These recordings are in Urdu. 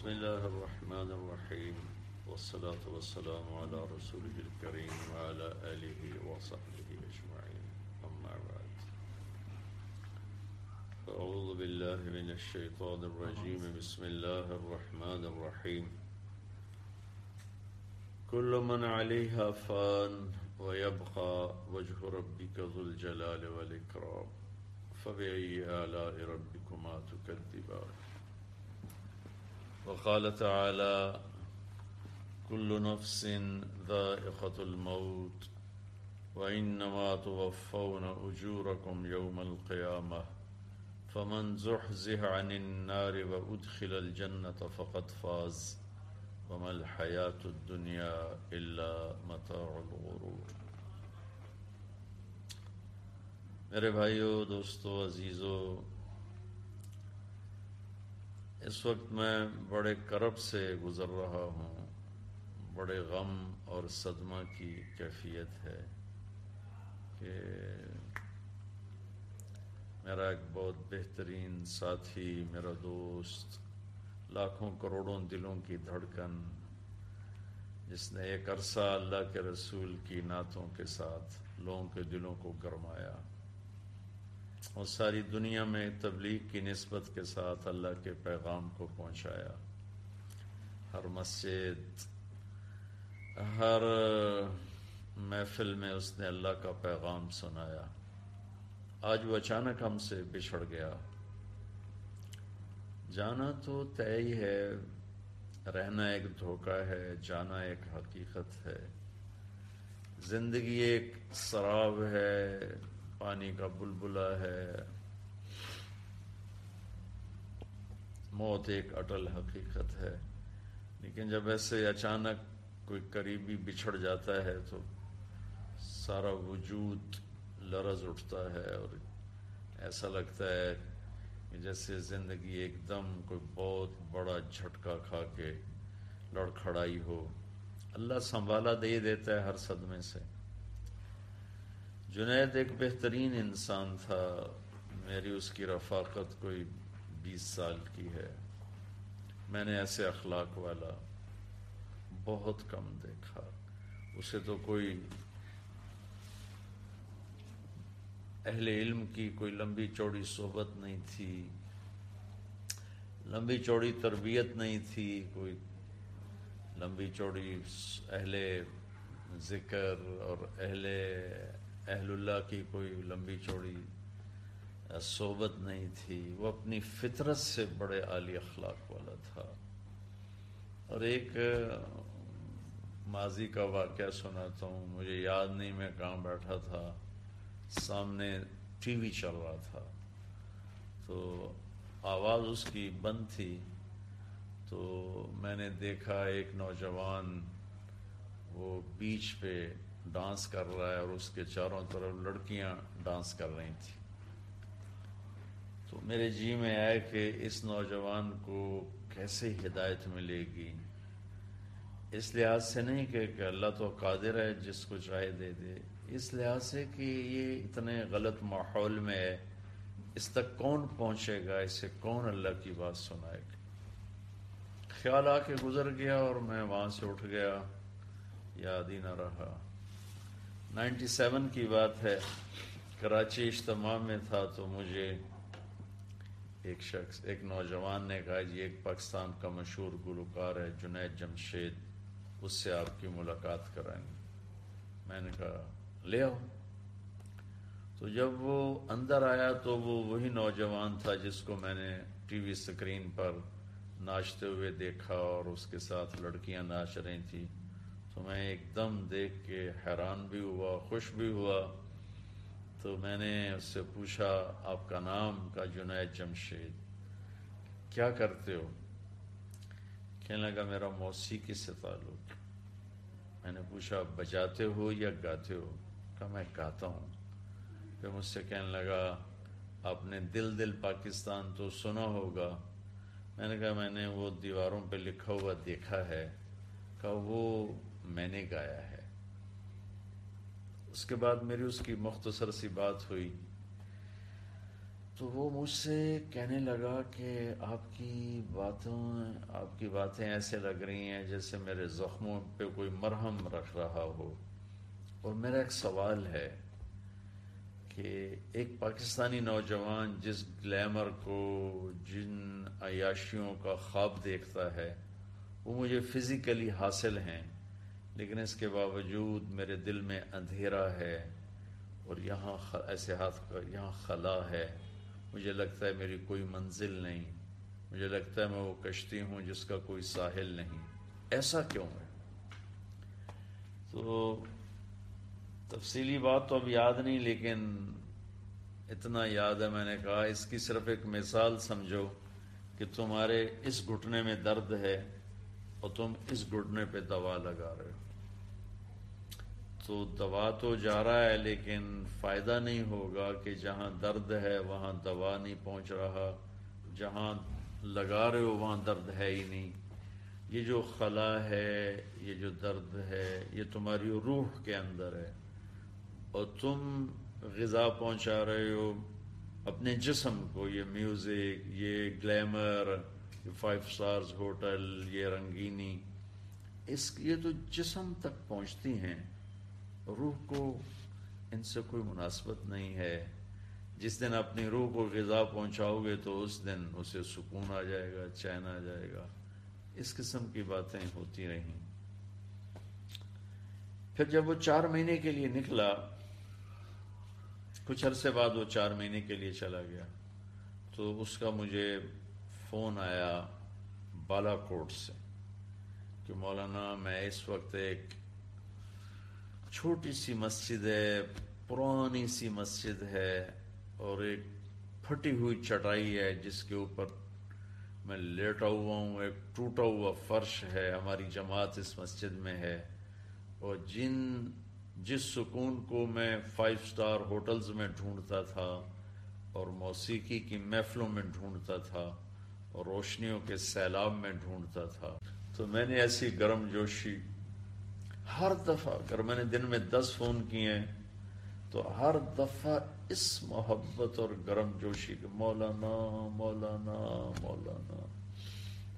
بسم الله الرحمن الرحيم والصلاة والسلام على رسوله الكريم وعلى آله وصحبه أجمعين. أما بعد فأعوذ بالله من الشيطان الرجيم. بسم الله الرحمن الرحيم. كل من عليها فان ويبقى وجه ربك ذو الجلال والإكرام فبأي آلاء ربكما تكذبان؟ وقال تعالى كل نفس ذائقة الموت وإنما توفون أجوركم يوم القيامة فمن زحزح عن النار وأدخل الجنة فقد فاز وما الحياة الدنيا إلا متاع الغرور. میرے بھائیو دوستو عزیزو اس وقت میں بڑے کرب سے گزر رہا ہوں۔ بڑے غم اور صدمہ کی کیفیت ہے کہ میرا ایک بہت بہترین ساتھی، میرا دوست، لاکھوں کروڑوں دلوں کی دھڑکن، جس نے ایک عرصہ اللہ کے رسول کی نعتوں کے ساتھ لوگوں کے دلوں کو گرمایا۔ اور ساری دنیا میں تبلیغ کی نسبت کے ساتھ اللہ کے پیغام کو پہنچایا۔ ہر مسجد، ہر محفل میں اس نے اللہ کا پیغام سنایا۔ آج وہ اچانک ہم سے بچھڑ گیا۔ جانا تو طے ہی ہے، رہنا ایک دھوکہ ہے، جانا ایک حقیقت ہے۔ زندگی ایک سراب ہے پانی کا بلبلا ہے۔ موت ایک اٹل حقیقت ہے۔ لیکن جب ایسے اچانک کوئی قریبی بچھڑ جاتا ہے تو سارا وجود لرز اٹھتا ہے اور ایسا لگتا ہے کہ جیسے زندگی ایک دم کوئی بہت بڑا جھٹکا کھا کے لڑکھڑائی ہو۔ اللہ سنبھالا دے دیتا ہے ہر صدمے سے۔ جنید ایک بہترین انسان تھا، میری اس کی رفاقت کوئی بیس سال کی ہے۔ میں نے ایسے اخلاق والا بہت کم دیکھا۔ اسے تو کوئی اہل علم کی کوئی لمبی چوڑی صحبت نہیں تھی، لمبی چوڑی تربیت نہیں تھی، کوئی لمبی چوڑی اہل ذکر اور اہل اہل اللہ کی کوئی لمبی چوڑی صحبت نہیں تھی۔ وہ اپنی فطرت سے بڑے عالی اخلاق والا تھا۔ اور ایک ماضی کا واقعہ سناتا ہوں۔ مجھے یاد نہیں، میں کہاں بیٹھا تھا۔ سامنے ٹی وی چل رہا تھا۔ تو آواز اس کی بند تھی۔ تو میں نے دیکھا ایک نوجوان وہ بیچ پہ ڈانس کر رہا ہے اور اس کے چاروں طرف لڑکیاں ڈانس کر رہی تھیں۔ تو میرے جی میں آئے کہ اس نوجوان کو کیسے ہدایت ملے گی؟ اس لحاظ سے نہیں کہ اللہ تو قادر ہے جس کو چاہے دے دے۔ اس لحاظ سے کہ یہ اتنے غلط ماحول میں ہے۔ اس تک کون پہنچے گا؟ اسے کون اللہ کی بات سنائے گا؟ خیال آ کے گزر گیا اور میں وہاں سے اٹھ گیا۔ یاد ہی نہ رہا۔ نائنٹی سیون کی بات ہے، کراچی اجتماع میں تھا تو مجھے ایک شخص، ایک نوجوان نے کہا جی ایک پاکستان کا مشہور گلوکار ہے، جنید جمشید، اس سے آپ کی ملاقات کرائیں گے۔ میں نے کہا، لے آؤ۔ تو جب وہ اندر آیا تو وہ وہی نوجوان تھا جس کو میں نے ٹی وی اسکرین پر ناچتے ہوئے دیکھا اور اس کے ساتھ لڑکیاں ناچ رہی تھیں۔ تو میں ایک دم دیکھ کے حیران بھی ہوا، خوش بھی ہوا۔ تو میں نے اس سے پوچھا، آپ کا نام کا جنید جمشید، کیا کرتے ہو؟ کہنے لگا، میرا موسیقی سے تعلق۔ میں نے پوچھا بجاتے ہو یا گاتے ہو؟ کہا، میں گاتا ہوں۔ پھر مجھ سے کہنے لگا، آپ نے دل دل پاکستان تو سنا ہوگا۔ میں نے کہا، میں نے وہ دیواروں پہ لکھا ہوا دیکھا ہے۔ کہا، وہ میں نے گایا ہے۔ اس کے بعد میری اس کی مختصر سی بات ہوئی۔ تو وہ مجھ سے کہنے لگا کہ آپ کی باتوں، آپ کی باتیں ایسے لگ رہی ہیں جیسے میرے زخموں پہ کوئی مرہم رکھ رہا ہو۔ اور میرا ایک سوال ہے کہ ایک پاکستانی نوجوان جس گلیمر کو جن عیاشیوں کا خواب دیکھتا ہے، وہ مجھے فزیکلی حاصل ہیں۔ لیکن اس کے باوجود میرے دل میں اندھیرا ہے اور یہاں ایسے ہاتھ کا یہاں خلا ہے۔ مجھے لگتا ہے میری کوئی منزل نہیں۔ مجھے لگتا ہے میں وہ کشتی ہوں جس کا کوئی ساحل نہیں۔ ایسا کیوں ہے؟ تو تفصیلی بات تو اب یاد نہیں، لیکن اتنا یاد ہے میں نے کہا، اس کی صرف ایک مثال سمجھو کہ تمہارے اس گھٹنے میں درد ہے اور تم اس گھٹنے پہ دوا لگا رہے ہو۔ تو دوا تو جا رہا ہے، لیکن فائدہ نہیں ہوگا کہ جہاں درد ہے وہاں دوا نہیں پہنچ رہا، جہاں لگا رہے ہو وہاں درد ہے ہی نہیں۔ یہ جو خلا ہے، یہ جو درد ہے، یہ تمہاری روح کے اندر ہے۔ اور تم غذا پہنچا رہے ہو اپنے جسم کو، یہ میوزک، یہ گلیمر، یہ فائیو سٹارز ہوٹل، یہ رنگینی۔ اس یہ تو جسم تک پہنچتی ہیں۔ روح کو ان سے کوئی مناسبت نہیں ہے۔ جس دن اپنی روح کو غذا پہنچاؤ گے تو اس دن اسے سکون آ جائے گا، چین آ جائے گا۔ اس قسم کی باتیں ہوتی رہیں۔ پھر جب وہ چار مہینے کے لیے نکلا، کچھ عرصے بعد وہ چار مہینے کے لیے چلا گیا۔ تو اس کا مجھے فون آیا بالا کوٹ سے کہ مولانا میں اس وقت ایک چھوٹی سی مسجد ہے، پرانی سی مسجد ہے اور ایک پھٹی ہوئی چٹائی ہے جس کے اوپر میں لیٹا ہوا ہوں، ایک ٹوٹا ہوا فرش ہے، ہماری جماعت اس مسجد میں ہے۔ اور جن، جس سکون کو میں فائیو سٹار ہوٹلز میں ڈھونڈتا تھا اور موسیقی کی محفلوں میں ڈھونڈتا تھا اور روشنیوں کے سیلاب میں ڈھونڈتا تھا۔ تو میں نے ایسی گرم جوشی ہر دفعہ اگر میں نے دن میں دس فون کیے ہیں تو ہر دفعہ اس محبت اور گرم جوشی کے مولانا مولانا مولانا۔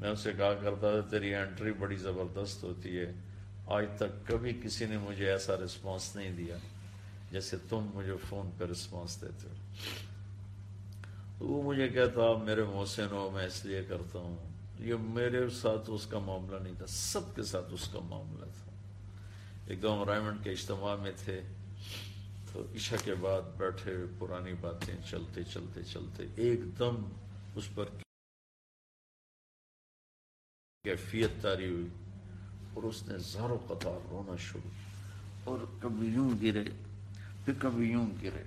میں اسے کہا کرتا تھا، تیری انٹری بڑی زبردست ہوتی ہے۔ آج تک کبھی کسی نے مجھے ایسا رسپانس نہیں دیا جیسے تم مجھے فون پہ رسپانس دیتے ہو۔ تو وہ مجھے کہتا میرے محسن ہو، میں اس لیے کرتا ہوں۔ یہ میرے ساتھ اس کا معاملہ نہیں تھا، سب کے ساتھ اس کا معاملہ تھا۔ ایک دم رائمنڈ کے اجتماع میں تھے۔ تو عشاء کے بعد بیٹھے پرانی باتیں چلتے چلتے چلتے ایک دم اس پر کیفیت تاری ہوئی اور اس نے زارو قطار رونا شروع اور کبھی یوں گرے، پھر کبھی یوں گرے۔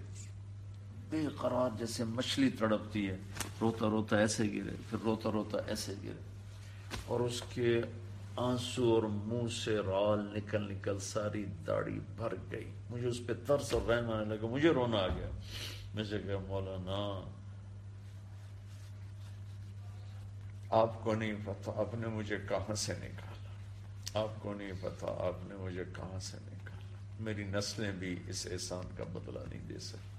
بے قرار جیسے مچھلی تڑپتی ہے، روتا روتا ایسے گرے، پھر روتا روتا ایسے گرے۔ اور اس کے آنسو اور منہ سے رال نکل نکل ساری داڑھی بھر گئی۔ مجھے اس پہ ترس اور رحم آنے لگا، مجھے رونا آ گیا۔ میں سے کہا، مولانا، آپ کو نہیں پتا، آپ نے مجھے کہاں سے نکالا؟ آپ کو نہیں پتا، آپ نے مجھے کہاں سے نکالا؟ میری نسلیں بھی اس احسان کا بدلہ نہیں دے سکتی۔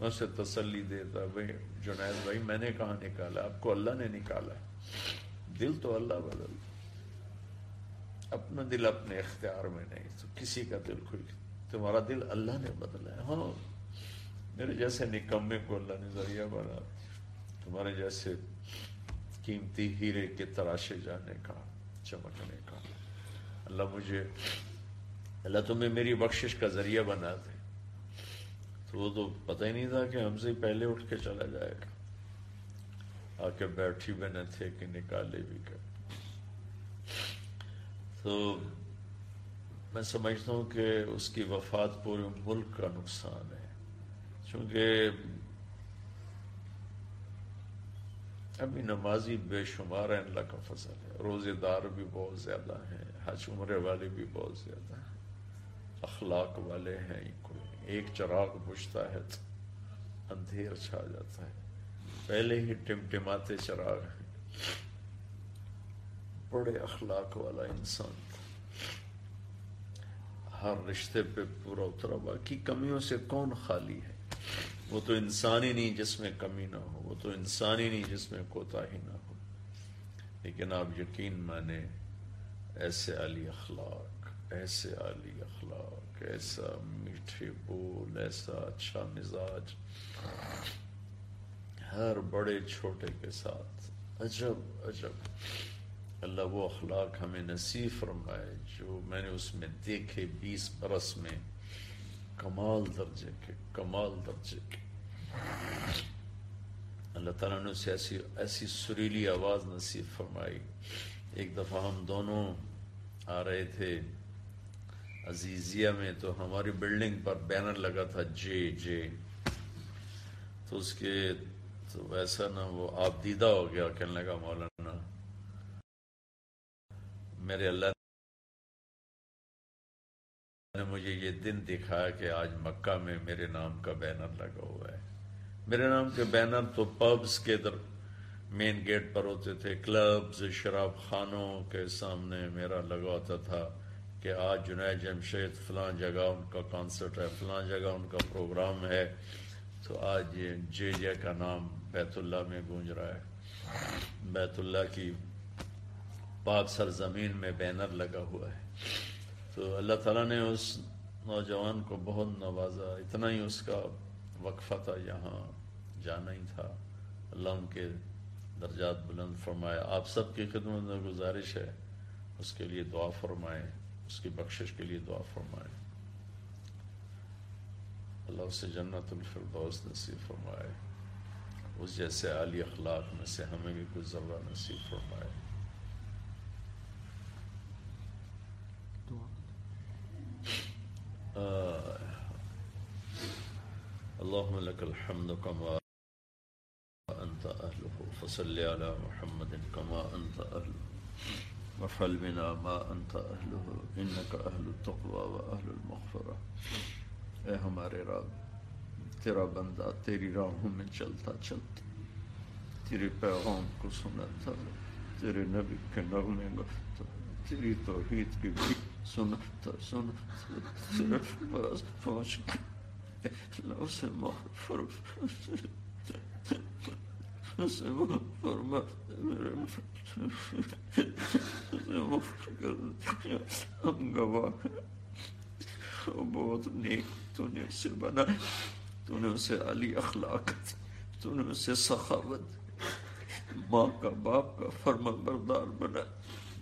میں اسے تسلی دیتا بھائی جنید بھائی، میں نے کہاں نکالا؟ آپ کو اللہ نے نکالا۔ دل تو اللہ بدل اپنا دل اپنے اختیار میں نہیں، تو کسی کا دل کوئی تمہارا دل اللہ نے بدلا ہے۔ ہاں میرے جیسے نکمے کو اللہ نے ذریعہ بنا۔ تمہارے جیسے قیمتی ہیرے کے تراشے جانے کا، چمکنے کا۔ اللہ مجھے، اللہ تمہیں میری بخشش کا ذریعہ بنا دے۔ تو وہ تو پتہ ہی نہیں تھا کہ ہم سے پہلے اٹھ کے چلا جائے گا۔ آ کے بیٹھی بھی نہ تھے کہ نکالے بھی کر تو میں سمجھتا ہوں کہ اس کی وفات پورے ملک کا نقصان ہے۔ چونکہ ابھی نمازی بے شمار ہیں، اللہ کا فضل ہے۔ روزے دار بھی بہت زیادہ ہیں، حج عمرے والے بھی بہت زیادہ ہیں۔ اخلاق والے ہیں کوئی ایک چراغ بجھتا ہے تو اندھیر چھا جاتا ہے۔ پہلے ہی ٹمٹماتے چراغ ہیں۔ بڑے اخلاق والا انسان تھا ہر رشتے پہ پورا اترا باقی کمیوں سے کون خالی ہے؟ وہ تو انسان ہی نہیں جس میں کمی نہ ہو، وہ تو انسان ہی نہیں جس میں کوتا ہی نہ ہو۔ لیکن آپ یقین مانے ایسے علی اخلاق، ایسے علی اخلاق، ایسا میٹھے بول، ایسا اچھا مزاج، ہر بڑے چھوٹے کے ساتھ عجب عجب۔ اللہ وہ اخلاق ہمیں نصیب فرمائے جو میں نے اس میں دیکھے بیس برس میں کمال درجے کے، کمال درجے کے۔ اللہ تعالیٰ نے اسے ایسی ایسی سریلی آواز نصیب فرمائی۔ ایک دفعہ ہم دونوں آ رہے تھے عزیزیہ میں تو ہماری بلڈنگ پر بینر لگا تھا جے جے۔ تو اس کے تو ویسا نا وہ آپ دیدہ ہو گیا، کہنے لگا مولانا۔ میرے اللہ نے مجھے یہ دن دکھایا کہ آج مکہ میں میرے نام کا بینر لگا ہوا ہے۔ میرے نام کے بینر تو پبز کے در مین گیٹ پر ہوتے تھے، کلبز، شراب خانوں کے سامنے میرا لگا ہوتا تھا کہ آج جنید جمشید فلاں جگہ ان کا کانسرٹ ہے، فلاں جگہ ان کا پروگرام ہے۔ تو آج یہ جے جے کا نام بیت اللہ میں گونج رہا ہے۔ بیت اللہ کی پاک سرزمین میں بینر لگا ہوا ہے۔ تو اللہ تعالیٰ نے اس نوجوان کو بہت نوازا، اتنا ہی اس کا وقفہ تھا، یہاں جانا ہی تھا۔ اللہ ان کے درجات بلند فرمائے۔ آپ سب کی خدمت میں گزارش ہے، اس کے لیے دعا فرمائے، اس کی بخشش کے لیے دعا فرمائے۔ اللہ اسے جنت الفردوس نصیب فرمائے۔ اس جیسے عالی اخلاق میں سے ہمیں بھی کچھ ذرہ نصیب فرمائے۔ اللهم لك الحمد كما أنت أهله، فصل على محمد كما أنت أهله. وفعل بنا ما أنت أهله، إنك أهل التقوى وأهل المغفرة. اے ہمارے رب، تیرا بندہ، تیری راہوں میں چلتا چلتا، تیرے پیغام کو سنتا، تیرے نبی کے نغمے گفتا تیری توحید کی بھی سنتا سنتا تیرے پاس پہنچ گیا لو سے مغفر اسے مغفر میرے مغفر کر ہم گواہ وہ بہت نیک تو نے اسے بنا تو نے اسے علی اخلاق تو نے اسے سخاوت ماں کا باپ کا فرما بردار بنا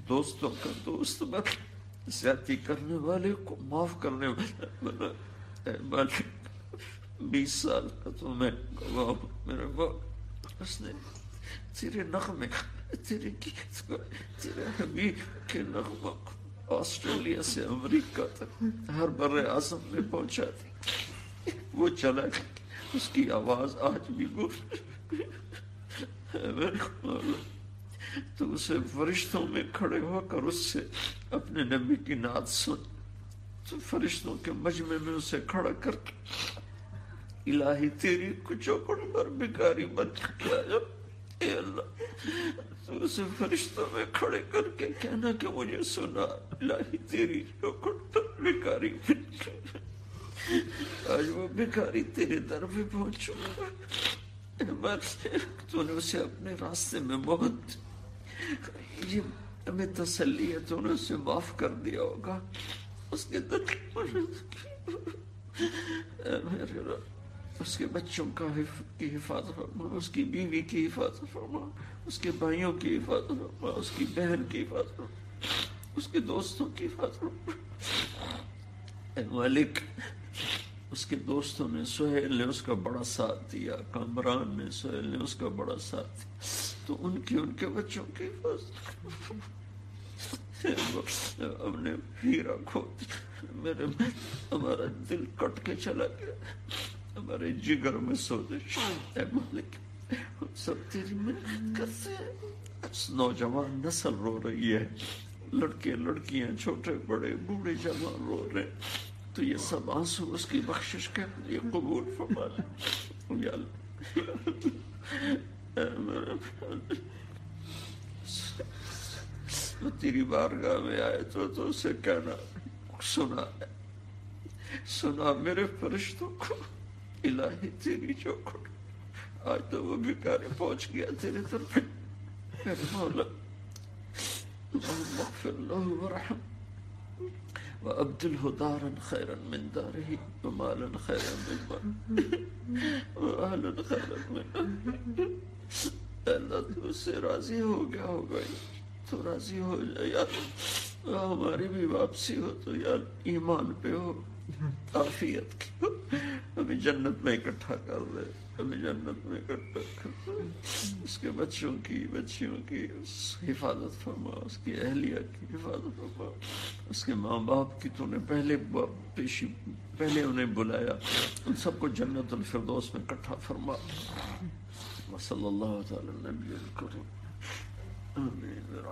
دوستوں کا دوست بنا زیادتی کرنے والے کو معاف کرنے والا بنا اے مالک بیس سال کا تو میں گواہ میرے باپ اس نے تیرے نغمے، تیرے گیت کو، تیرے حبیب کے نغمہ کو آسٹریلیا سے امریکہ تک ہر بر اعظم میں پہنچا دی وہ چلا گیا۔ اس کی آواز آج بھی گفت تو اسے فرشتوں میں کھڑے ہو کر اس سے اپنے نبی کی نعت سن۔ تو فرشتوں کے مجمع میں اسے کھڑا کر کے الہی تیری کچوکڑ پر بکاری مت کیا جب اے اللہ، تو اسے فرشتوں میں کھڑے کر کے کہنا کہ مجھے سنا، الہی تیری چوکڑ پر بکاری بن مت آج وہ بکاری تیرے در پہ پہنچ چکا تو نے اسے اپنے راستے میں بہت یہ ہمیں تسلی ہے، تو نے اسے معاف کر دیا ہوگا۔ اس کے در میرے رب اس کے بچوں کا کی حفاظت فرما، اس کی بیوی کی حفاظت فرما، اس کے بھائیوں کی حفاظت فرما، اس کی بہن کی حفاظت فرما، اس کے دوستوں کی حفاظت فرما۔ اے مالک، اس کے دوستوں نے سہیل نے اس کا بڑا ساتھ دیا، کامران نے سہیل نے اس کا بڑا ساتھ دیا، تو ان کی ان کے بچوں کی حفاظت ہم نے ہیرا کھو میرے ہمارا دل کٹ کے چلا گیا۔ ہمارے جگر میں سوزش اے مالک ہم سب تیری منت سے نوجوان نسل رو رہی ہے لڑکے لڑکیاں چھوٹے بڑے بوڑھے جوان رو رہے تو یہ سب آنسو اس کی بخشش کے یہ قبول فرما لے یا تیری بارگاہ میں آئے تو تو اسے کہنا سنا سنا میرے فرشتوں کو إلهي İlahi seni آي Aydın'ı bir garip hoş getirdin. Benim oğlum. اللهم اغفر له وارحم وابدله دارا خيرا من داره ومالا خيرا من ماله واهلا خيرا من اهله الا تو سي راضي هو قاعد تو راضي هو جاي ہماری بھی واپسی ہو تو یار ایمان پہ ہو، عافیت کی۔ ہو ہمیں جنت میں اکٹھا کر دے ہمیں جنت میں اکٹھا کر دے اس کے بچوں کی، بچیوں کی اس حفاظت فرما، اس کی اہلیہ کی حفاظت فرما۔ اس کے ماں باپ کی تو نے پہلے پیشی پہلے انہیں بلایا۔ ان سب کو جنت الفردوس میں اکٹھا فرما۔ وصلی اللہ تعالی نبی الکریم۔ آمین۔